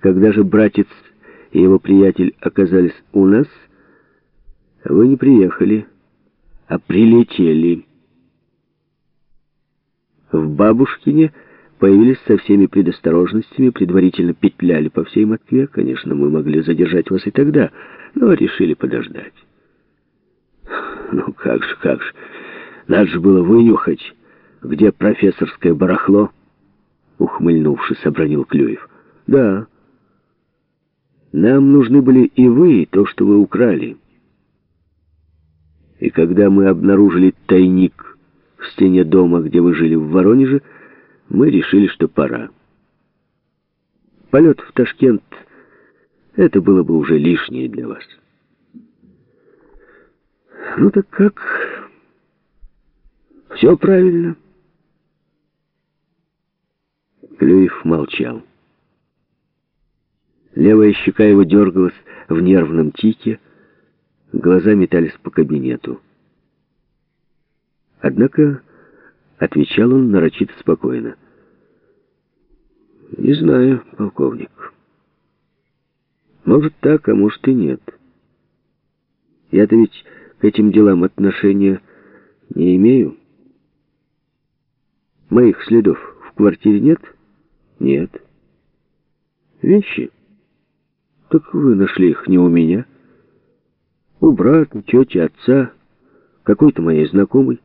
Когда же братец и его приятель оказались у нас, вы не приехали, а прилетели. В Бабушкине появились со всеми предосторожностями, предварительно петляли по всей Москве. Конечно, мы могли задержать вас и тогда, но решили подождать. Ну как же, как же, надо же было вынюхать, где профессорское барахло, ухмыльнувшись, обронил Клюев. Да, нам нужны были и вы, то, что вы украли. И когда мы обнаружили тайник в стене дома, где вы жили в Воронеже, мы решили, что пора. Полет в Ташкент — это было бы уже лишнее для вас. Ну так как? Все правильно. Клюев молчал. Левая щека его дергалась в нервном тике, глаза метались по кабинету. Однако отвечал он нарочито спокойно. «Не знаю, полковник. Может так, а может и нет. Я-то ведь к этим делам отношения не имею. Моих следов в квартире нет? Нет. Вещи?» Так вы нашли их не у меня. У брата, тети, отца, какой-то моей знакомой.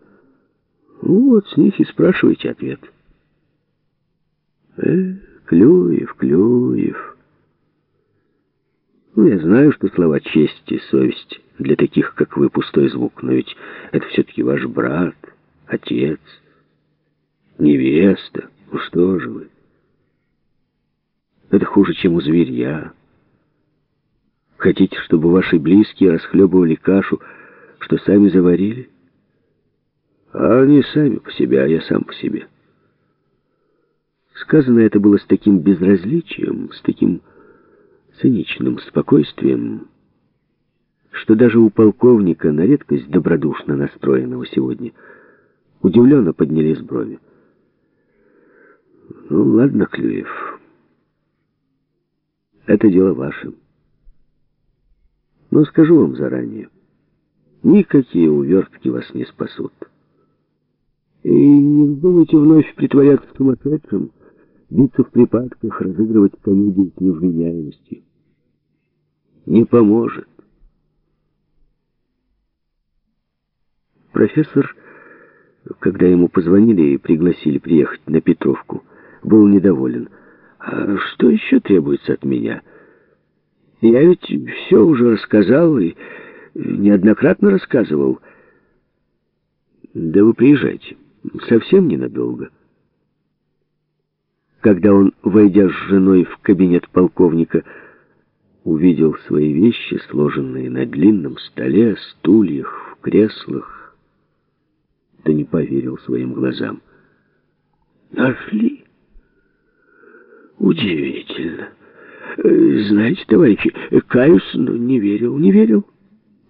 Вот с них и спрашивайте ответ. Э, Клюев, Клюев. Ну, я знаю, что слова честь и совесть для таких, как вы, пустой звук, но ведь это все-таки ваш брат, отец, невеста. Ну что же вы? Это хуже, чем у зверья. Хотите, чтобы ваши близкие расхлебывали кашу, что сами заварили? А они сами по себе, а я сам по себе. Сказано это было с таким безразличием, с таким циничным спокойствием, что даже у полковника, на редкость добродушно настроенного сегодня, удивленно поднялись брови. Ну, ладно, Клюев, это дело ваше. Но скажу вам заранее, никакие увертки вас не спасут. И не вздумайте вновь притворяться сумасшедшим, биться в припадках, разыгрывать комедии с невменяемостью. Не поможет. Профессор, когда ему позвонили и пригласили приехать на Петровку, был недоволен. «А что еще требуется от меня?» Я ведь все уже рассказал и неоднократно рассказывал. Да вы приезжайте. Совсем ненадолго. Когда он, войдя с женой в кабинет полковника, увидел свои вещи, сложенные на длинном столе, стульях, в креслах, то не поверил своим глазам. Нашли? Удивительно. Знаете, товарищи, каюсь, но не верил, не верил.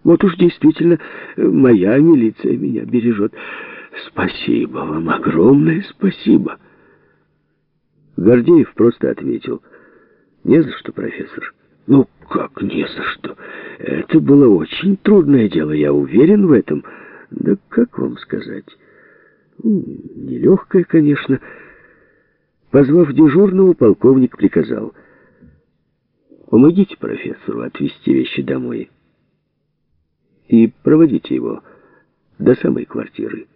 Вот уж действительно моя милиция меня бережет. Спасибо вам, огромное спасибо. Гордеев просто ответил. Не за что, профессор. Ну, как не за что? Это было очень трудное дело, я уверен в этом. Да как вам сказать? Нелегкое, конечно. Позвав дежурного, полковник приказал — Помогите профессору отвезти вещи домой и проводите его до самой квартиры.